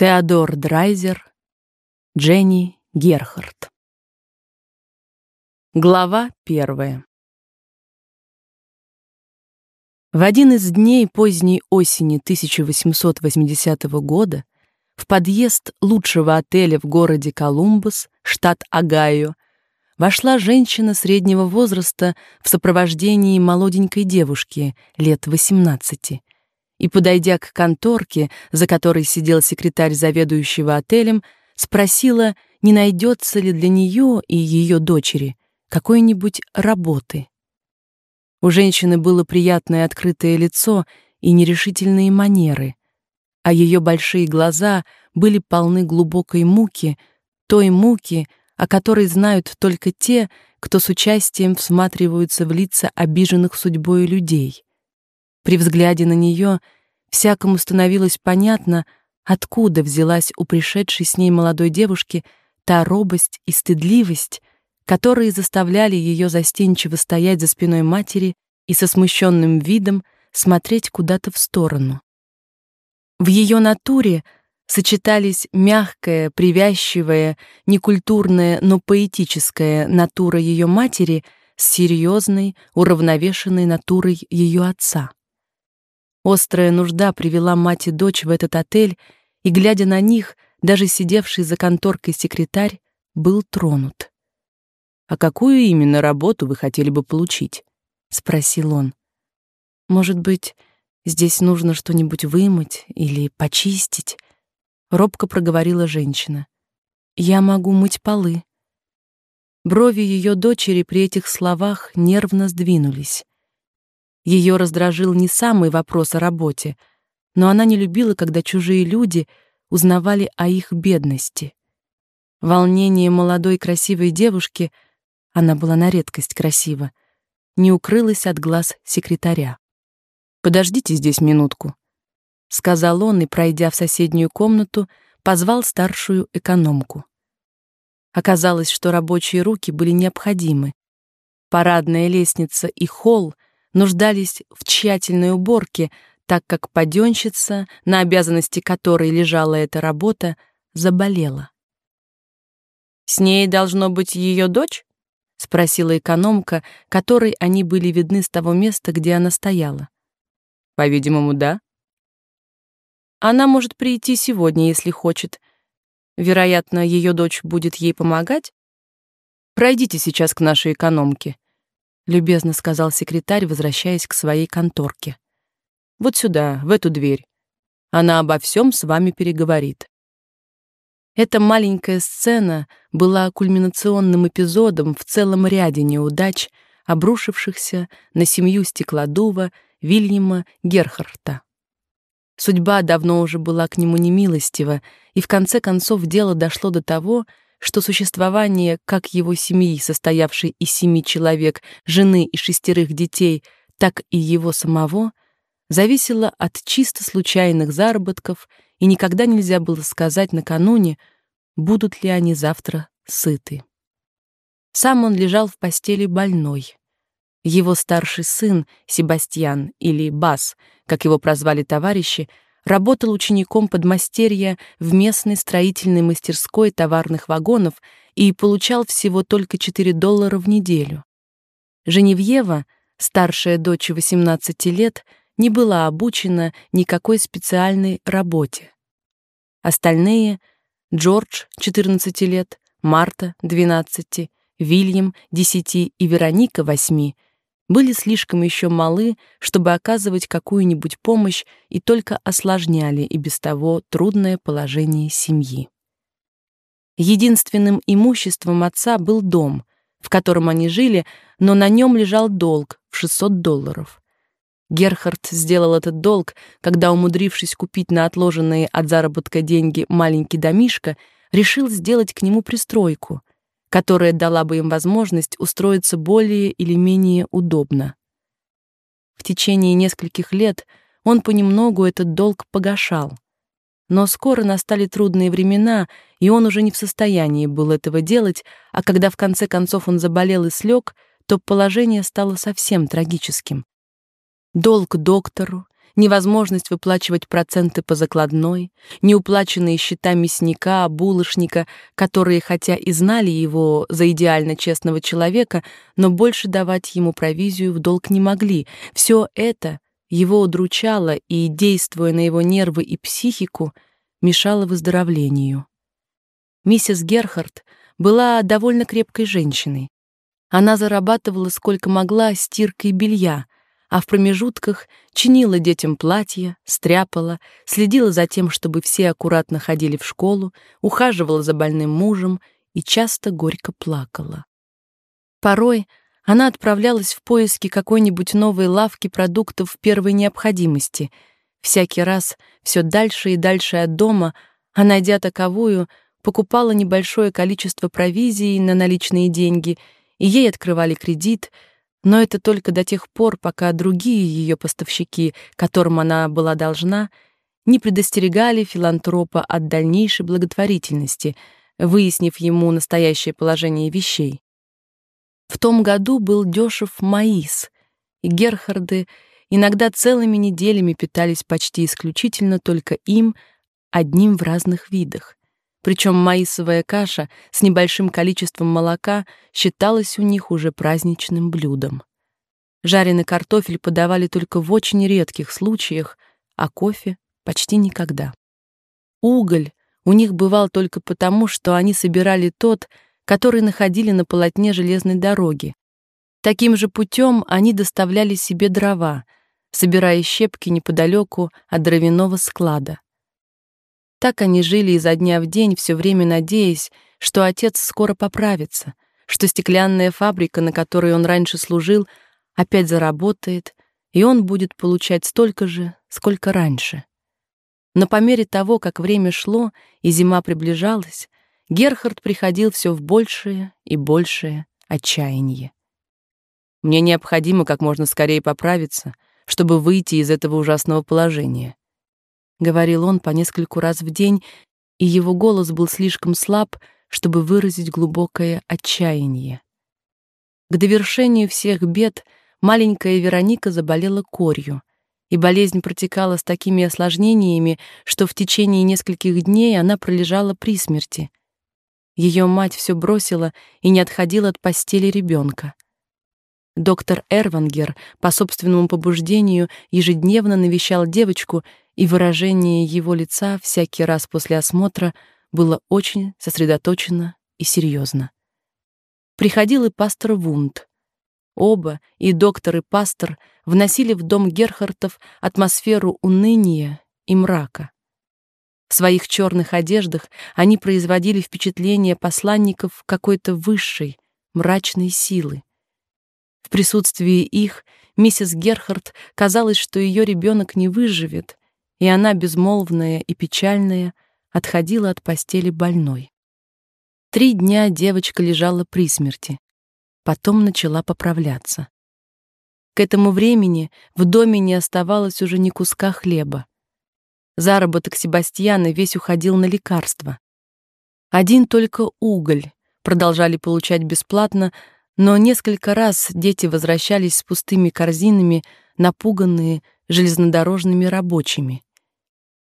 Теодор Драйзер, Дженни Герхард. Глава первая. В один из дней поздней осени 1880 года в подъезд лучшего отеля в городе Колумбус, штат Огайо, вошла женщина среднего возраста в сопровождении молоденькой девушки лет 18 и, подойдя к конторке, за которой сидел секретарь заведующего отелем, спросила, не найдется ли для нее и ее дочери какой-нибудь работы. У женщины было приятное открытое лицо и нерешительные манеры, а ее большие глаза были полны глубокой муки, той муки, о которой знают только те, кто с участием всматриваются в лица обиженных судьбой людей. При взгляде на нее всякому становилось понятно, откуда взялась у пришедшей с ней молодой девушки та робость и стыдливость, которые заставляли ее застенчиво стоять за спиной матери и со смущенным видом смотреть куда-то в сторону. В ее натуре сочетались мягкая, привязчивая, некультурная, но поэтическая натура ее матери с серьезной, уравновешенной натурой ее отца. Острая нужда привела мать и дочь в этот отель, и глядя на них, даже сидевший за конторкой секретарь был тронут. А какую именно работу вы хотели бы получить? спросил он. Может быть, здесь нужно что-нибудь вымыть или почистить? робко проговорила женщина. Я могу мыть полы. Брови ее дочери при этих словах нервно сдвинулись. Ее раздражил не самый вопрос о работе, но она не любила, когда чужие люди узнавали о их бедности. Волнение молодой красивой девушки, она была на редкость красива, не укрылось от глаз секретаря. Подождите здесь минутку, сказал он и, пройдя в соседнюю комнату, позвал старшую экономку. Оказалось, что рабочие руки были необходимы. Парадная лестница и холл нуждались в тщательной уборке, так как паденщица, на обязанности которой лежала эта работа, заболела. С ней должно быть ее дочь? спросила экономка, которой они были видны с того места, где она стояла. По-видимому, да. Она может прийти сегодня, если хочет. Вероятно, ее дочь будет ей помогать. Пройдите сейчас к нашей экономке любезно сказал секретарь, возвращаясь к своей конторке. Вот сюда, в эту дверь. Она обо всем с вами переговорит. Эта маленькая сцена была кульминационным эпизодом в целом ряде неудач, обрушившихся на семью Стеклодува Вильяма Герхарта. Судьба давно уже была к нему немилостива, и в конце концов дело дошло до того, что существование как его семьи, состоявшей из семи человек, жены и шестерых детей, так и его самого, зависело от чисто случайных заработков, и никогда нельзя было сказать накануне, будут ли они завтра сыты. Сам он лежал в постели больной. Его старший сын, Себастьян или Бас, как его прозвали товарищи, работал учеником подмастерья в местной строительной мастерской товарных вагонов и получал всего только 4 доллара в неделю. Женевьева, старшая дочь 18 лет, не была обучена никакой специальной работе. Остальные — Джордж, 14 лет, Марта, 12, Вильям, 10 и Вероника, 8 — были слишком еще малы, чтобы оказывать какую-нибудь помощь и только осложняли и без того трудное положение семьи. Единственным имуществом отца был дом, в котором они жили, но на нем лежал долг в 600 долларов. Герхард сделал этот долг, когда, умудрившись купить на отложенные от заработка деньги маленький домишко, решил сделать к нему пристройку, которая дала бы им возможность устроиться более или менее удобно. В течение нескольких лет он понемногу этот долг погашал. Но скоро настали трудные времена, и он уже не в состоянии был этого делать, а когда в конце концов он заболел и слег, то положение стало совсем трагическим. Долг доктору, невозможность выплачивать проценты по закладной, неуплаченные счета мясника, булочника, которые хотя и знали его за идеально честного человека, но больше давать ему провизию в долг не могли. Все это его удручало и, действуя на его нервы и психику, мешало выздоровлению. Миссис Герхард была довольно крепкой женщиной. Она зарабатывала сколько могла стиркой белья, а в промежутках чинила детям платья, стряпала, следила за тем, чтобы все аккуратно ходили в школу, ухаживала за больным мужем и часто горько плакала. Порой она отправлялась в поиски какой-нибудь новой лавки продуктов первой необходимости. Всякий раз все дальше и дальше от дома, а найдя таковую, покупала небольшое количество провизии на наличные деньги, и ей открывали кредит — но это только до тех пор, пока другие ее поставщики, которым она была должна, не предостерегали филантропа от дальнейшей благотворительности, выяснив ему настоящее положение вещей. В том году был дешев маис, и Герхарды иногда целыми неделями питались почти исключительно только им, одним в разных видах. Причем маисовая каша с небольшим количеством молока считалась у них уже праздничным блюдом. Жареный картофель подавали только в очень редких случаях, а кофе почти никогда. Уголь у них бывал только потому, что они собирали тот, который находили на полотне железной дороги. Таким же путем они доставляли себе дрова, собирая щепки неподалеку от дровяного склада. Так они жили изо дня в день, все время надеясь, что отец скоро поправится, что стеклянная фабрика, на которой он раньше служил, опять заработает, и он будет получать столько же, сколько раньше. Но по мере того, как время шло и зима приближалась, Герхард приходил все в большее и большее отчаяние. Мне необходимо как можно скорее поправиться, чтобы выйти из этого ужасного положения говорил он по нескольку раз в день, и его голос был слишком слаб, чтобы выразить глубокое отчаяние. К довершению всех бед маленькая Вероника заболела корью, и болезнь протекала с такими осложнениями, что в течение нескольких дней она пролежала при смерти. Ее мать все бросила и не отходила от постели ребенка. Доктор Эрвангер по собственному побуждению ежедневно навещал девочку и выражение его лица всякий раз после осмотра было очень сосредоточено и серьезно. Приходил и пастор Вунд. Оба, и доктор, и пастор, вносили в дом Герхартов атмосферу уныния и мрака. В своих черных одеждах они производили впечатление посланников какой-то высшей, мрачной силы. В присутствии их миссис Герхард казалось, что ее ребенок не выживет, и она, безмолвная и печальная, отходила от постели больной. Три дня девочка лежала при смерти, потом начала поправляться. К этому времени в доме не оставалось уже ни куска хлеба. Заработок Себастьяна весь уходил на лекарства. Один только уголь продолжали получать бесплатно, но несколько раз дети возвращались с пустыми корзинами, напуганные железнодорожными рабочими.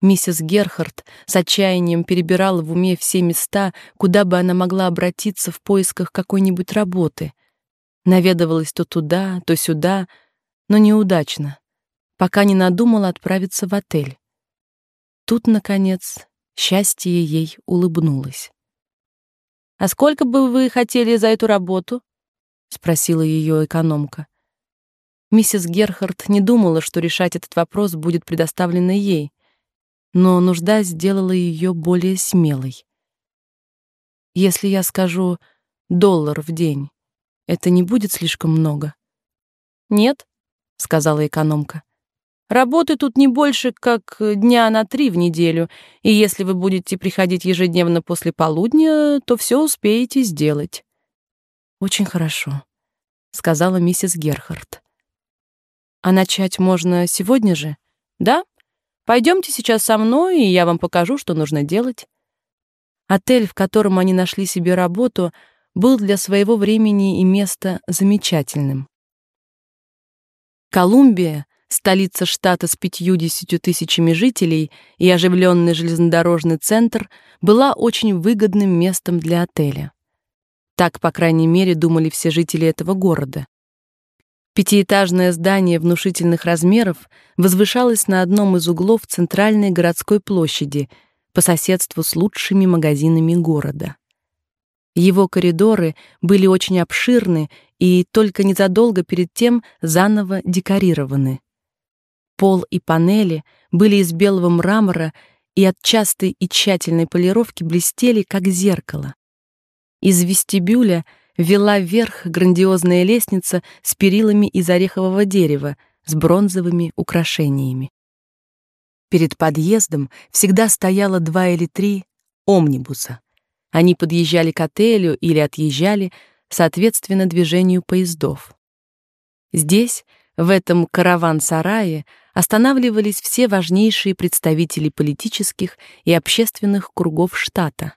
Миссис Герхард с отчаянием перебирала в уме все места, куда бы она могла обратиться в поисках какой-нибудь работы. Наведывалась то туда, то сюда, но неудачно, пока не надумала отправиться в отель. Тут, наконец, счастье ей улыбнулось. «А сколько бы вы хотели за эту работу?» — спросила ее экономка. Миссис Герхард не думала, что решать этот вопрос будет предоставлено ей но нужда сделала ее более смелой. Если я скажу доллар в день, это не будет слишком много? Нет, сказала экономка. Работы тут не больше, как дня на три в неделю, и если вы будете приходить ежедневно после полудня, то все успеете сделать. Очень хорошо, сказала миссис Герхард. А начать можно сегодня же? Да? Пойдемте сейчас со мной, и я вам покажу, что нужно делать. Отель, в котором они нашли себе работу, был для своего времени и места замечательным. Колумбия столица штата с 50 тысячами жителей и оживленный железнодорожный центр, была очень выгодным местом для отеля. Так, по крайней мере, думали все жители этого города. Пятиэтажное здание внушительных размеров возвышалось на одном из углов центральной городской площади по соседству с лучшими магазинами города. Его коридоры были очень обширны и только незадолго перед тем заново декорированы. Пол и панели были из белого мрамора и от частой и тщательной полировки блестели как зеркало. Из вестибюля вела вверх грандиозная лестница с перилами из орехового дерева с бронзовыми украшениями. Перед подъездом всегда стояло два или три омнибуса. Они подъезжали к отелю или отъезжали, соответственно движению поездов. Здесь, в этом караван-сарае, останавливались все важнейшие представители политических и общественных кругов штата.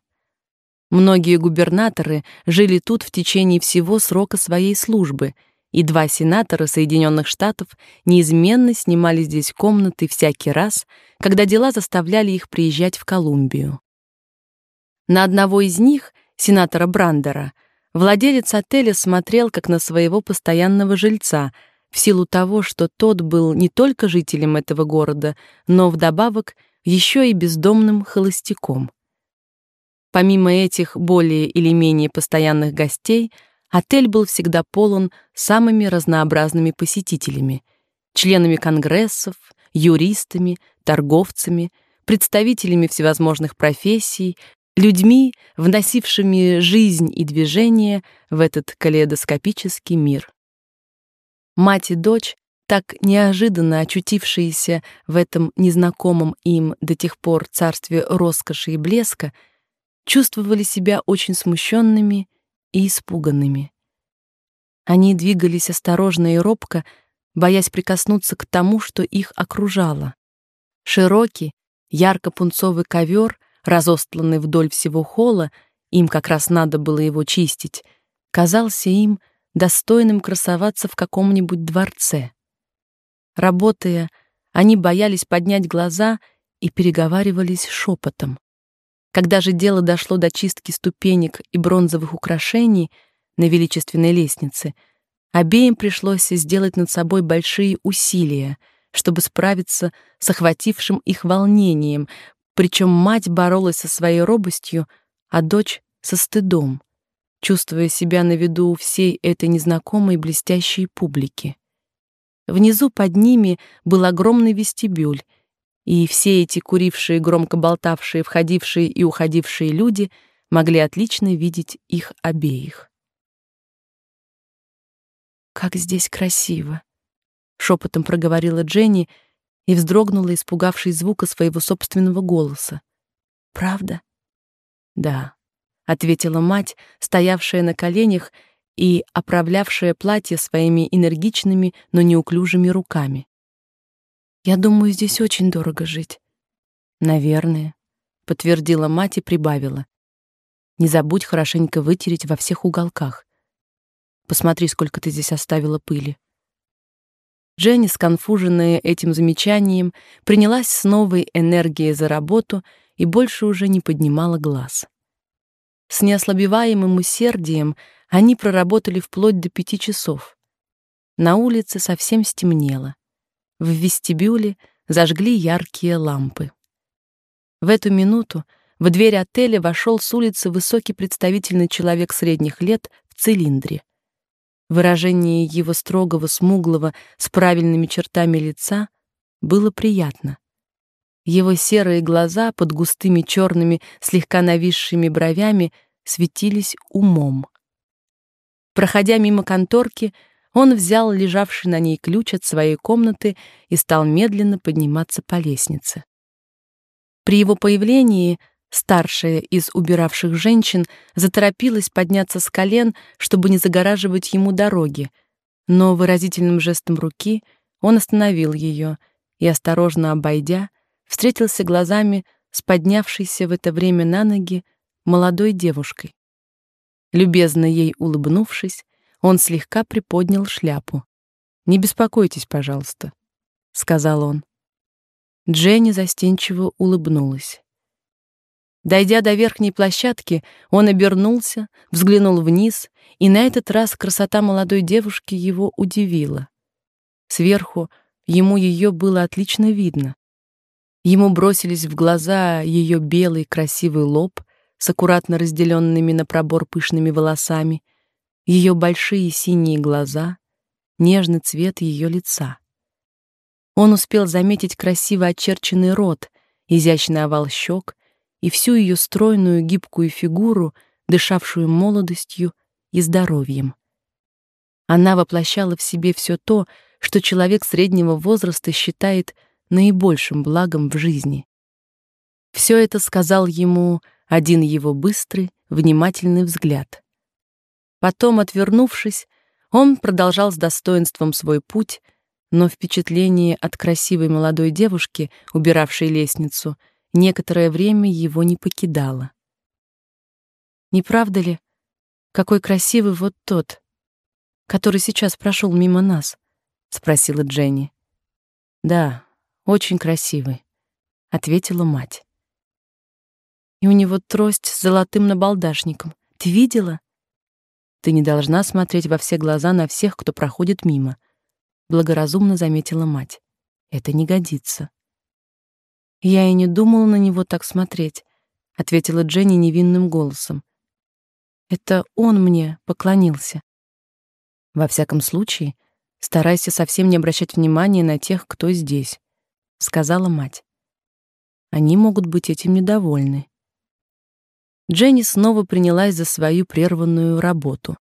Многие губернаторы жили тут в течение всего срока своей службы, и два сенатора Соединенных Штатов неизменно снимали здесь комнаты всякий раз, когда дела заставляли их приезжать в Колумбию. На одного из них, сенатора Брандера, владелец отеля смотрел как на своего постоянного жильца, в силу того, что тот был не только жителем этого города, но вдобавок еще и бездомным холостяком. Помимо этих более или менее постоянных гостей, отель был всегда полон самыми разнообразными посетителями: членами конгрессов, юристами, торговцами, представителями всевозможных профессий, людьми, вносившими жизнь и движение в этот калейдоскопический мир. Мать и дочь, так неожиданно очутившиеся в этом незнакомом им до тех пор царстве роскоши и блеска, чувствовали себя очень смущенными и испуганными. Они двигались осторожно и робко, боясь прикоснуться к тому, что их окружало. Широкий, ярко-пунцовый ковер, разостланный вдоль всего холла, им как раз надо было его чистить, казался им достойным красоваться в каком-нибудь дворце. Работая, они боялись поднять глаза и переговаривались шепотом. Когда же дело дошло до чистки ступенек и бронзовых украшений на величественной лестнице, обеим пришлось сделать над собой большие усилия, чтобы справиться с охватившим их волнением, причем мать боролась со своей робостью, а дочь со стыдом, чувствуя себя на виду у всей этой незнакомой блестящей публики. Внизу под ними был огромный вестибюль, и все эти курившие, громко болтавшие, входившие и уходившие люди могли отлично видеть их обеих. Как здесь красиво, шепотом проговорила Дженни и вздрогнула, испугавшись звука своего собственного голоса. Правда? Да, ответила мать, стоявшая на коленях и оправлявшая платье своими энергичными, но неуклюжими руками. Я думаю, здесь очень дорого жить. Наверное, подтвердила мать и прибавила. Не забудь хорошенько вытереть во всех уголках. Посмотри, сколько ты здесь оставила пыли. Дженни, сконфуженная этим замечанием, принялась с новой энергией за работу и больше уже не поднимала глаз. С неослабеваемым усердием они проработали вплоть до пяти часов. На улице совсем стемнело. В вестибюле зажгли яркие лампы. В эту минуту в дверь отеля вошел с улицы высокий представительный человек средних лет в цилиндре. Выражение его строгого, смуглого, с правильными чертами лица было приятно. Его серые глаза под густыми черными, слегка нависшими бровями светились умом. Проходя мимо конторки, он взял лежавший на ней ключ от своей комнаты и стал медленно подниматься по лестнице. При его появлении старшая из убиравших женщин заторопилась подняться с колен, чтобы не загораживать ему дороги, но выразительным жестом руки он остановил ее и осторожно обойдя, встретился глазами с поднявшейся в это время на ноги молодой девушкой. Любезно ей улыбнувшись, он слегка приподнял шляпу. Не беспокойтесь, пожалуйста. сказал он. Дженни застенчиво улыбнулась. Дойдя до верхней площадки, он обернулся, взглянул вниз, и на этот раз красота молодой девушки его удивила. Сверху ему ее было отлично видно. Ему бросились в глаза ее белый красивый лоб с аккуратно разделенными на пробор пышными волосами, ее большие синие глаза, нежный цвет ее лица. Он успел заметить красиво очерченный рот, изящный овал щек и всю ее стройную гибкую фигуру, дышавшую молодостью и здоровьем. Она воплощала в себе все то, что человек среднего возраста считает наибольшим благом в жизни. Все это сказал ему один его быстрый, внимательный взгляд. Потом, отвернувшись, он продолжал с достоинством свой путь, но впечатление от красивой молодой девушки, убиравшей лестницу, — некоторое время его не покидало. Не правда ли, какой красивый вот тот, который сейчас прошел мимо нас? спросила Дженни. Да, очень красивый, ответила мать. И у него трость с золотым набалдашником. Ты видела? Ты не должна смотреть во все глаза на всех, кто проходит мимо, благоразумно заметила мать. Это не годится. Я и не думала на него так смотреть, ответила Дженни невинным голосом. Это он мне поклонился. Во всяком случае, старайся совсем не обращать внимания на тех, кто здесь, сказала мать. Они могут быть этим недовольны. Дженни снова принялась за свою прерванную работу.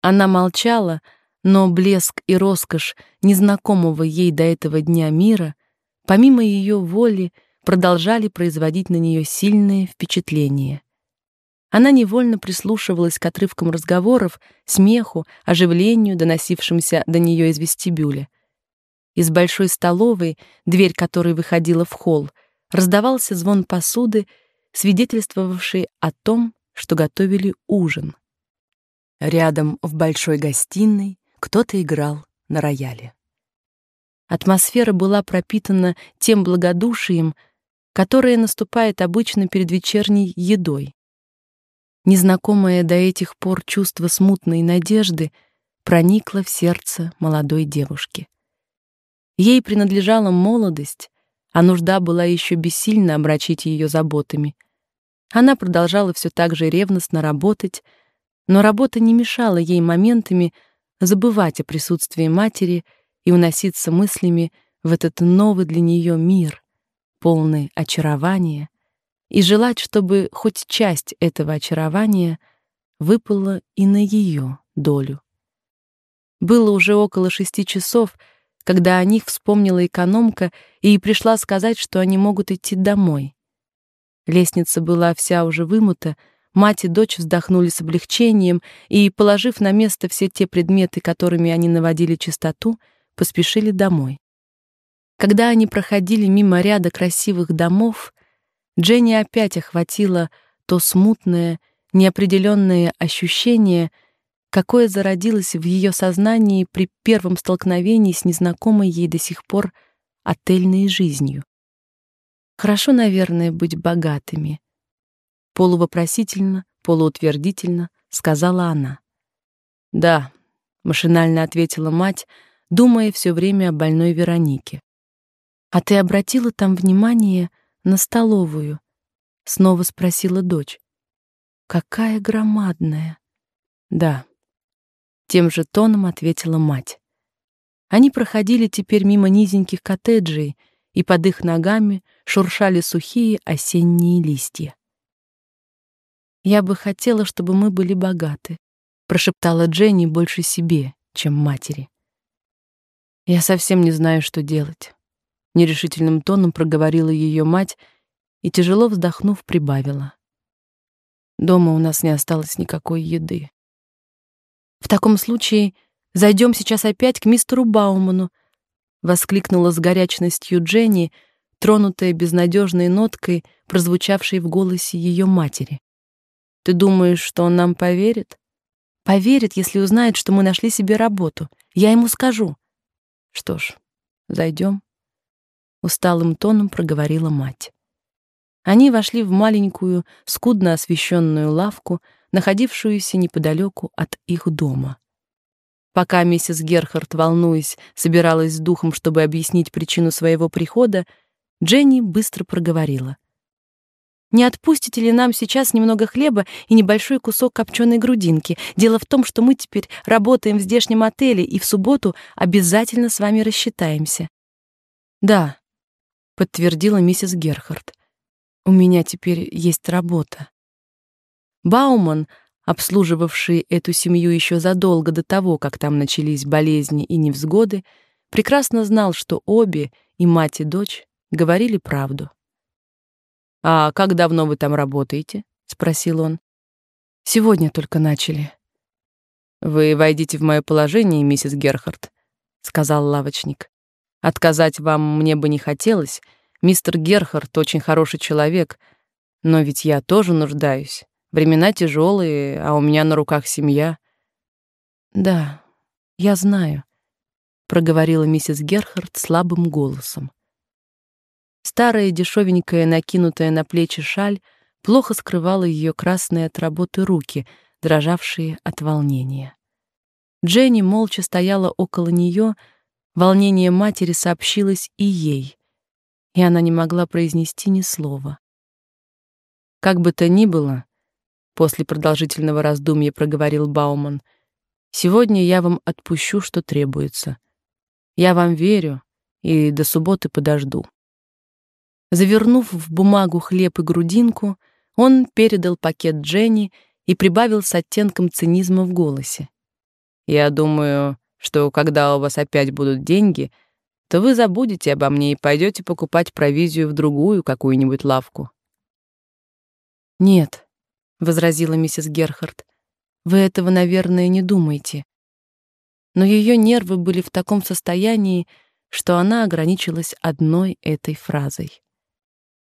Она молчала, но блеск и роскошь незнакомого ей до этого дня мира — помимо ее воли, продолжали производить на нее сильное впечатление. Она невольно прислушивалась к отрывкам разговоров, смеху, оживлению, доносившимся до нее из вестибюля. Из большой столовой, дверь которой выходила в холл, раздавался звон посуды, свидетельствовавший о том, что готовили ужин. Рядом в большой гостиной кто-то играл на рояле. Атмосфера была пропитана тем благодушием, которое наступает обычно перед вечерней едой. Незнакомое до этих пор чувство смутной надежды проникло в сердце молодой девушки. Ей принадлежала молодость, а нужда была еще бессильно обрачить ее заботами. Она продолжала все так же ревностно работать, но работа не мешала ей моментами забывать о присутствии матери и уноситься мыслями в этот новый для нее мир, полный очарования, и желать, чтобы хоть часть этого очарования выпала и на ее долю. Было уже около шести часов, когда о них вспомнила экономка и пришла сказать, что они могут идти домой. Лестница была вся уже вымыта, мать и дочь вздохнули с облегчением и, положив на место все те предметы, которыми они наводили чистоту, поспешили домой. Когда они проходили мимо ряда красивых домов, Дженни опять охватило то смутное, неопределенное ощущение, какое зародилось в ее сознании при первом столкновении с незнакомой ей до сих пор отельной жизнью. Хорошо, наверное, быть богатыми, полувопросительно, полуутвердительно сказала она. Да, машинально ответила мать, думая все время о больной Веронике. А ты обратила там внимание на столовую? снова спросила дочь. Какая громадная. Да. Тем же тоном ответила мать. Они проходили теперь мимо низеньких коттеджей, и под их ногами шуршали сухие осенние листья. Я бы хотела, чтобы мы были богаты, прошептала Дженни больше себе, чем матери. Я совсем не знаю, что делать, нерешительным тоном проговорила ее мать и тяжело вздохнув прибавила: Дома у нас не осталось никакой еды. В таком случае зайдем сейчас опять к мистеру Бауману, воскликнула с горячностью Дженни, тронутая безнадежной ноткой, прозвучавшей в голосе ее матери. Ты думаешь, что он нам поверит? Поверит, если узнает, что мы нашли себе работу. Я ему скажу. Что ж, зайдем. усталым тоном проговорила мать. Они вошли в маленькую, скудно освещенную лавку, находившуюся неподалеку от их дома. Пока миссис Герхард, волнуясь, собиралась с духом, чтобы объяснить причину своего прихода, Дженни быстро проговорила: не отпустите ли нам сейчас немного хлеба и небольшой кусок копченой грудинки? Дело в том, что мы теперь работаем в здешнем отеле и в субботу обязательно с вами рассчитаемся. Да, подтвердила миссис Герхард. У меня теперь есть работа. Бауман, обслуживавший эту семью еще задолго до того, как там начались болезни и невзгоды, прекрасно знал, что обе, и мать, и дочь, говорили правду. «А как давно вы там работаете?» — спросил он. «Сегодня только начали». «Вы войдите в мое положение, миссис Герхард», — сказал лавочник. «Отказать вам мне бы не хотелось. Мистер Герхард очень хороший человек, но ведь я тоже нуждаюсь. Времена тяжелые, а у меня на руках семья». «Да, я знаю», — проговорила миссис Герхард слабым голосом. Старая дешевенькая, накинутая на плечи шаль плохо скрывала ее красные от работы руки, дрожавшие от волнения. Дженни молча стояла около нее, волнение матери сообщилось и ей, и она не могла произнести ни слова. Как бы то ни было, после продолжительного раздумья проговорил Бауман, сегодня я вам отпущу, что требуется. Я вам верю и до субботы подожду. Завернув в бумагу хлеб и грудинку, он передал пакет Дженни и прибавил с оттенком цинизма в голосе. «Я думаю, что когда у вас опять будут деньги, то вы забудете обо мне и пойдете покупать провизию в другую какую-нибудь лавку». «Нет», — возразила миссис Герхард, — «вы этого, наверное, не думаете». Но ее нервы были в таком состоянии, что она ограничилась одной этой фразой.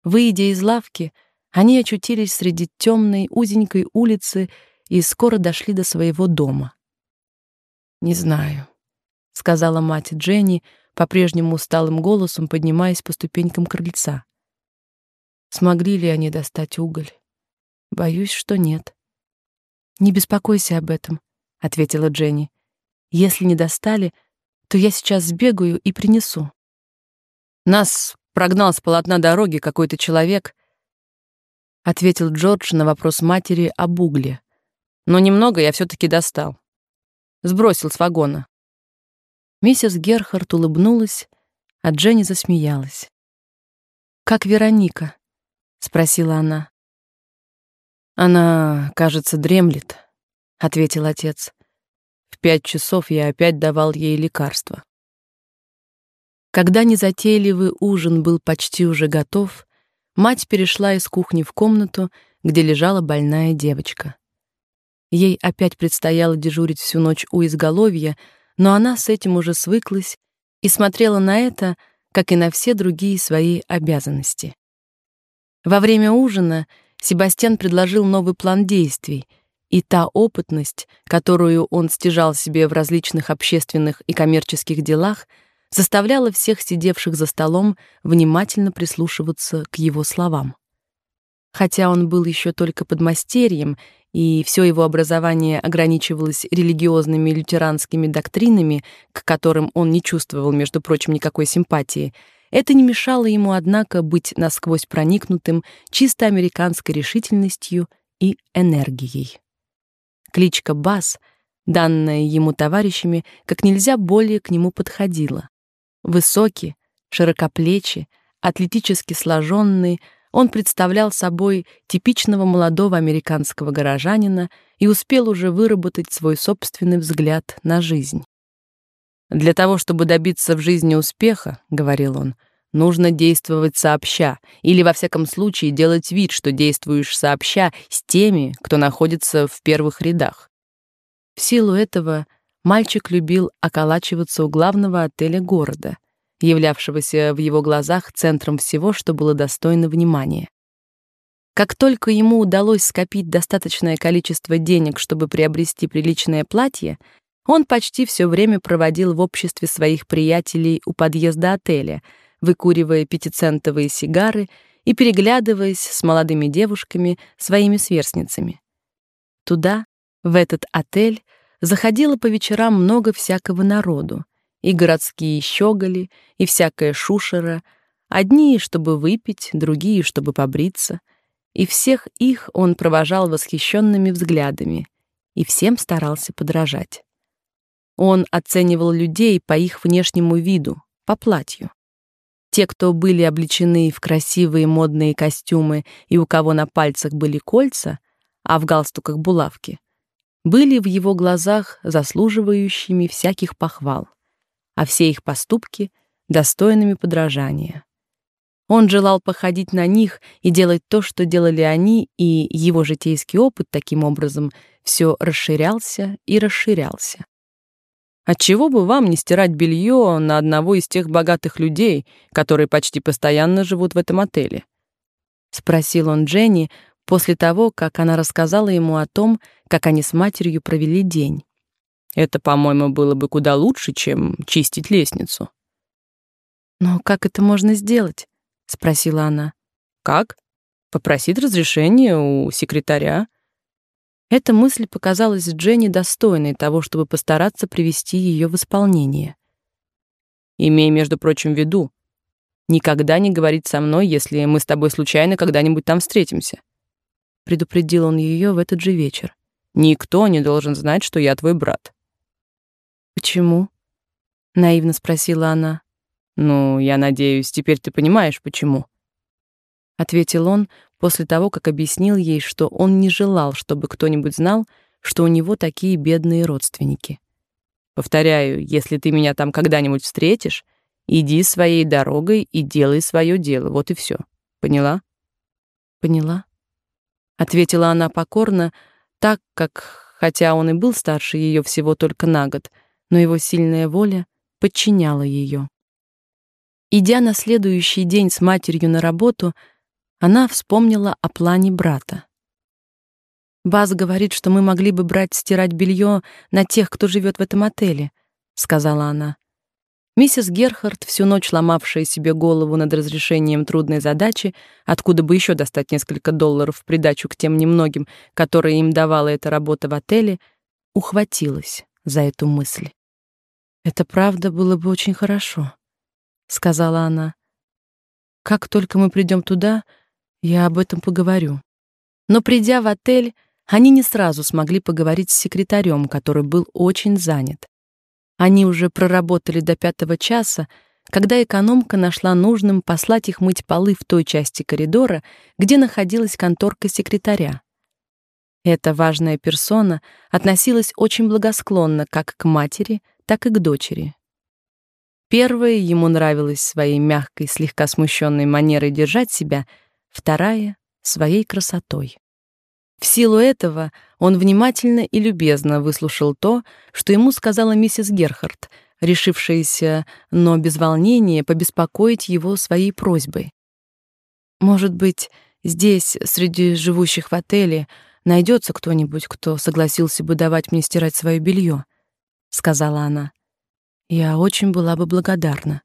Выйдя из лавки, они очутились среди темной узенькой улицы и скоро дошли до своего дома. «Не знаю», — сказала мать Дженни, по-прежнему усталым голосом поднимаясь по ступенькам крыльца. Смогли ли они достать уголь? Боюсь, что нет. Не беспокойся об этом, ответила Дженни. Если не достали, то я сейчас сбегаю и принесу. Нас Прогнал с полотна дороги какой-то человек, ответил Джордж на вопрос матери об угле. Но немного я все таки достал. Сбросил с вагона. Миссис Герхард улыбнулась, а Дженни засмеялась. Как Вероника? спросила она. Она, кажется, дремлет, ответил отец. В пять часов я опять давал ей лекарство. Когда незатейливый ужин был почти уже готов, мать перешла из кухни в комнату, где лежала больная девочка. Ей опять предстояло дежурить всю ночь у изголовья, но она с этим уже свыклась и смотрела на это, как и на все другие свои обязанности. Во время ужина Себастьян предложил новый план действий, и та опытность, которую он стяжал себе в различных общественных и коммерческих делах, заставляла всех сидевших за столом внимательно прислушиваться к его словам. Хотя он был еще только подмастерьем, и все его образование ограничивалось религиозными лютеранскими доктринами, к которым он не чувствовал, между прочим, никакой симпатии, это не мешало ему, однако, быть насквозь проникнутым чисто американской решительностью и энергией. Кличка Бас, данная ему товарищами, как нельзя более к нему подходила. Высокий, широкоплечий, атлетически сложенный, он представлял собой типичного молодого американского горожанина и успел уже выработать свой собственный взгляд на жизнь. Для того, чтобы добиться в жизни успеха, говорил он, нужно действовать сообща, или во всяком случае делать вид, что действуешь сообща с теми, кто находится в первых рядах. В силу этого мальчик любил околачиваться у главного отеля города, являвшегося в его глазах центром всего, что было достойно внимания. Как только ему удалось скопить достаточное количество денег, чтобы приобрести приличное платье, он почти все время проводил в обществе своих приятелей у подъезда отеля, выкуривая пятицентовые сигары и переглядываясь с молодыми девушками, своими сверстницами. Туда, в этот отель, заходило по вечерам много всякого народу, и городские щеголи, и всякая шушера, одни, чтобы выпить, другие, чтобы побриться, и всех их он провожал восхищенными взглядами и всем старался подражать. Он оценивал людей по их внешнему виду, по платью. Те, кто были облачены в красивые модные костюмы и у кого на пальцах были кольца, а в галстуках булавки, были в его глазах заслуживающими всяких похвал, а все их поступки достойными подражания. Он желал походить на них и делать то, что делали они, и его житейский опыт таким образом все расширялся и расширялся. Отчего бы вам не стирать белье на одного из тех богатых людей, которые почти постоянно живут в этом отеле? спросил он Дженни после того, как она рассказала ему о том, как они с матерью провели день. Это, по-моему, было бы куда лучше, чем чистить лестницу. Но как это можно сделать? спросила она. Как? Попросить разрешения у секретаря. Эта мысль показалась Дженни достойной того, чтобы постараться привести ее в исполнение. Имей, между прочим, в виду, никогда не говорить со мной, если мы с тобой случайно когда-нибудь там встретимся. Предупредил он ее в этот же вечер. Никто не должен знать, что я твой брат. Почему? наивно спросила она. Ну, я надеюсь, теперь ты понимаешь, почему, ответил он, после того, как объяснил ей, что он не желал, чтобы кто-нибудь знал, что у него такие бедные родственники. Повторяю, если ты меня там когда-нибудь встретишь, иди своей дорогой и делай свое дело. Вот и все. Поняла? Поняла, ответила она покорно, так как хотя он и был старше ее всего только на год, но его сильная воля подчиняла ее. Идя на следующий день с матерью на работу, она вспомнила о плане брата. Баз говорит, что мы могли бы брать стирать белье на тех, кто живет в этом отеле, сказала она. Миссис Герхард, всю ночь ломавшая себе голову над разрешением трудной задачи, откуда бы еще достать несколько долларов в придачу к тем немногим, которые им давала эта работа в отеле, ухватилась за эту мысль. Это правда было бы очень хорошо, сказала она. Как только мы придем туда, я об этом поговорю. Но придя в отель, они не сразу смогли поговорить с секретарем, который был очень занят. Они уже проработали до пятого часа, когда экономка нашла нужным послать их мыть полы в той части коридора, где находилась конторка секретаря. Эта важная персона относилась очень благосклонно как к матери, так и к дочери. Первая ему нравилась своей мягкой, слегка смущенной манерой держать себя — вторая — своей красотой. В силу этого он внимательно и любезно выслушал то, что ему сказала миссис Герхард, решившаяся, но без волнения, побеспокоить его своей просьбой. «Может быть, здесь, среди живущих в отеле, найдется кто-нибудь, кто согласился бы давать мне стирать свое белье», — сказала она. «Я очень была бы благодарна».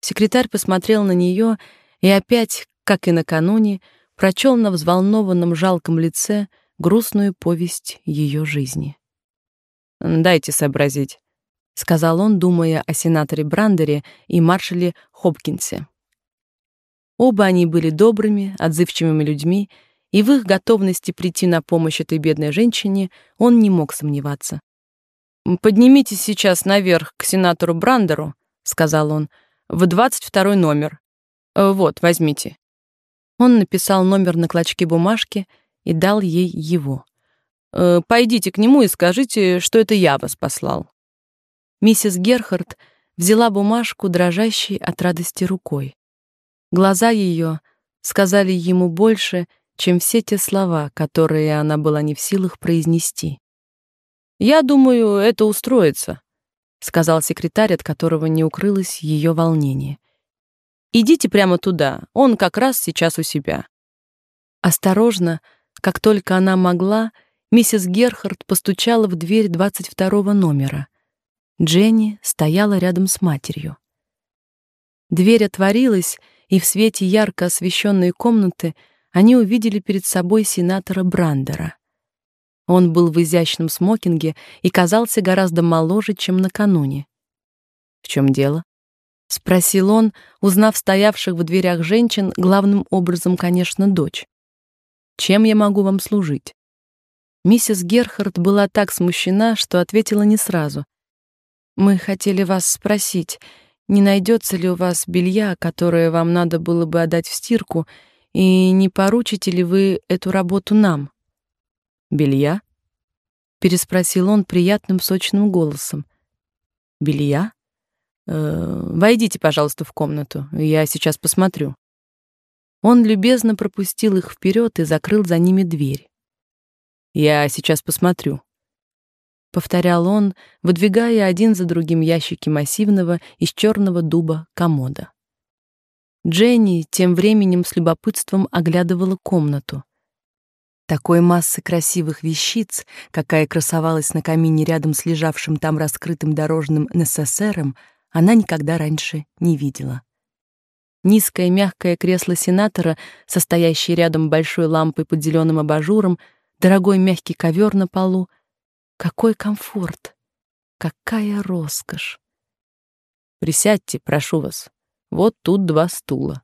Секретарь посмотрел на нее и опять, как и накануне, прочел на взволнованном жалком лице грустную повесть ее жизни. «Дайте сообразить», — сказал он, думая о сенаторе Брандере и маршале Хопкинсе. Оба они были добрыми, отзывчивыми людьми, и в их готовности прийти на помощь этой бедной женщине он не мог сомневаться. «Поднимитесь сейчас наверх к сенатору Брандеру», — сказал он, — «в двадцать второй номер. Вот, возьмите». Он написал номер на клочке бумажки и дал ей его. «Э, «Пойдите к нему и скажите, что это я вас послал». Миссис Герхард взяла бумажку, дрожащей от радости рукой. Глаза ее сказали ему больше, чем все те слова, которые она была не в силах произнести. «Я думаю, это устроится», — сказал секретарь, от которого не укрылось ее волнение. Идите прямо туда, он как раз сейчас у себя. Осторожно, как только она могла, миссис Герхард постучала в дверь двадцать второго номера. Дженни стояла рядом с матерью. Дверь отворилась, и в свете ярко освещенной комнаты они увидели перед собой сенатора Брандера. Он был в изящном смокинге и казался гораздо моложе, чем накануне. В чем дело? спросил он, узнав стоявших в дверях женщин, главным образом, конечно, дочь. Чем я могу вам служить? Миссис Герхард была так смущена, что ответила не сразу. Мы хотели вас спросить, не найдется ли у вас белья, которое вам надо было бы отдать в стирку, и не поручите ли вы эту работу нам? Белья? переспросил он приятным сочным голосом. Белья? Э, войдите, пожалуйста, в комнату. Я сейчас посмотрю. Он любезно пропустил их вперед и закрыл за ними дверь. Я сейчас посмотрю, повторял он, выдвигая один за другим ящики массивного из черного дуба комода. Дженни тем временем с любопытством оглядывала комнату. Такой массы красивых вещиц, какая красовалась на камине рядом с лежавшим там раскрытым дорожным НССРом, она никогда раньше не видела. Низкое мягкое кресло сенатора, состоящее рядом большой лампой под зеленым абажуром, дорогой мягкий ковер на полу. Какой комфорт! Какая роскошь! Присядьте, прошу вас. Вот тут два стула.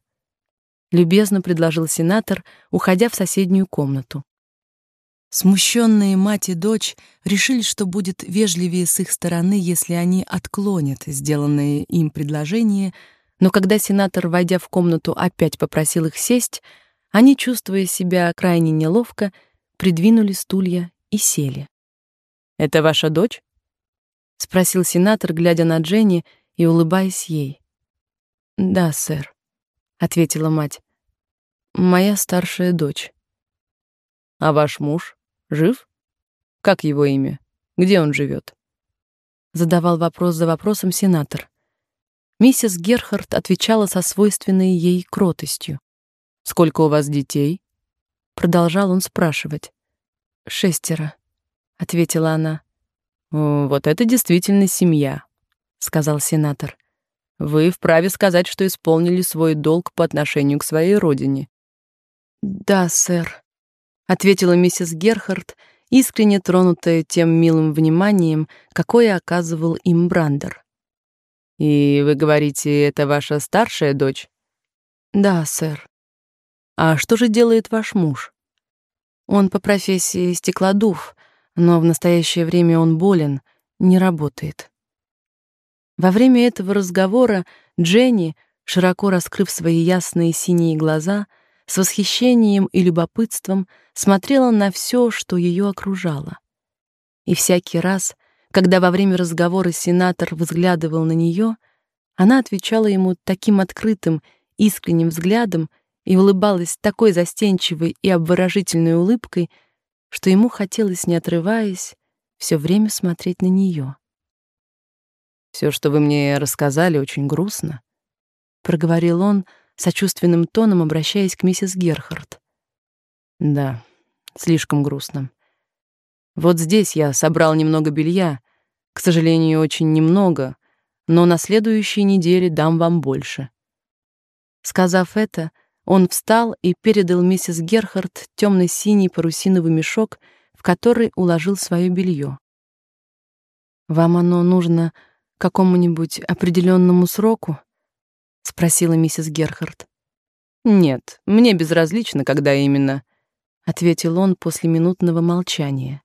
Любезно предложил сенатор, уходя в соседнюю комнату. Смущенные мать и дочь решили, что будет вежливее с их стороны, если они отклонят сделанное им предложение, но когда сенатор, войдя в комнату, опять попросил их сесть, они, чувствуя себя крайне неловко, придвинули стулья и сели. «Это ваша дочь?» — спросил сенатор, глядя на Дженни и улыбаясь ей. «Да, сэр», — ответила мать. «Моя старшая дочь». «А ваш муж?» Жив? Как его имя? Где он живет? Задавал вопрос за вопросом сенатор. Миссис Герхард отвечала со свойственной ей кротостью. Сколько у вас детей? Продолжал он спрашивать. Шестеро, ответила она. Вот это действительно семья, сказал сенатор. Вы вправе сказать, что исполнили свой долг по отношению к своей родине. Да, сэр, ответила миссис Герхард, искренне тронутая тем милым вниманием, какое оказывал им Брандер. И вы говорите, это ваша старшая дочь? Да, сэр. А что же делает ваш муж? Он по профессии стеклодув, но в настоящее время он болен, не работает. Во время этого разговора Дженни, широко раскрыв свои ясные синие глаза, с восхищением и любопытством смотрела на все, что ее окружало. И всякий раз, когда во время разговора сенатор взглядывал на нее, она отвечала ему таким открытым, искренним взглядом и улыбалась такой застенчивой и обворожительной улыбкой, что ему хотелось, не отрываясь, все время смотреть на нее. Все, что вы мне рассказали, очень грустно, проговорил он, сочувственным тоном обращаясь к миссис Герхард. Да, слишком грустно. Вот здесь я собрал немного белья, к сожалению, очень немного, но на следующей неделе дам вам больше. Сказав это, он встал и передал миссис Герхард темно-синий парусиновый мешок, в который уложил свое белье. Вам оно нужно какому-нибудь определенному сроку? спросила миссис Герхард. Нет, мне безразлично, когда именно, ответил он после минутного молчания.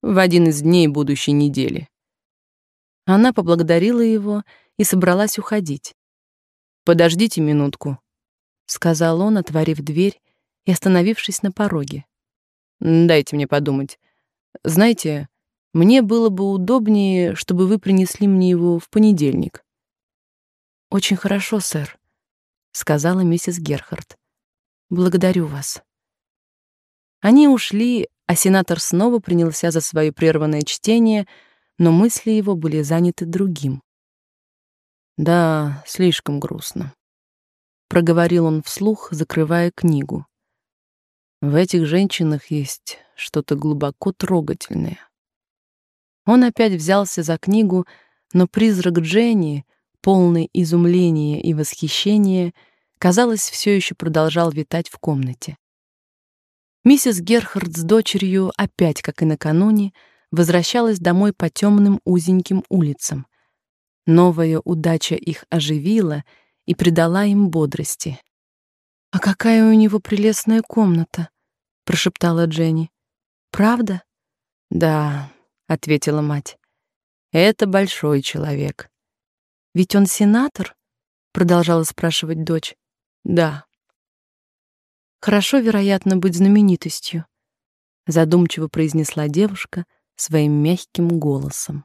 В один из дней будущей недели. Она поблагодарила его и собралась уходить. Подождите минутку, сказал он, отворив дверь и остановившись на пороге. Дайте мне подумать. Знаете, мне было бы удобнее, чтобы вы принесли мне его в понедельник. Очень хорошо, сэр, сказала миссис Герхард. Благодарю вас. Они ушли, а сенатор снова принялся за свое прерванное чтение, но мысли его были заняты другим. Да, слишком грустно, проговорил он вслух, закрывая книгу. В этих женщинах есть что-то глубоко трогательное. Он опять взялся за книгу, но призрак Дженни полный изумления и восхищения, казалось, все еще продолжал витать в комнате. Миссис Герхард с дочерью опять, как и накануне, возвращалась домой по темным узеньким улицам. Новая удача их оживила и придала им бодрости. «А какая у него прелестная комната!» — прошептала Дженни. «Правда?» «Да», — ответила мать. «Это большой человек». «Ведь он сенатор?» — продолжала спрашивать дочь. «Да». «Хорошо, вероятно, быть знаменитостью», — задумчиво произнесла девушка своим мягким голосом.